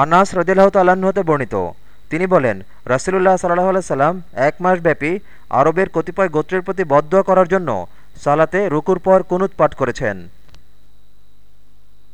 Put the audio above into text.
আনাস রদিল্লাহ তাল্লাহ্ন হতে বর্ণিত। তিনি বলেন, রাসিলুল্লাহ সাল্লাহ সাল্লাম এক মাস ব্যাপী আরবের কতিপয় গোত্রের প্রতি বদ্ধ করার জন্য সালাতে রুকুর পর কুনুত পাঠ করেছেন।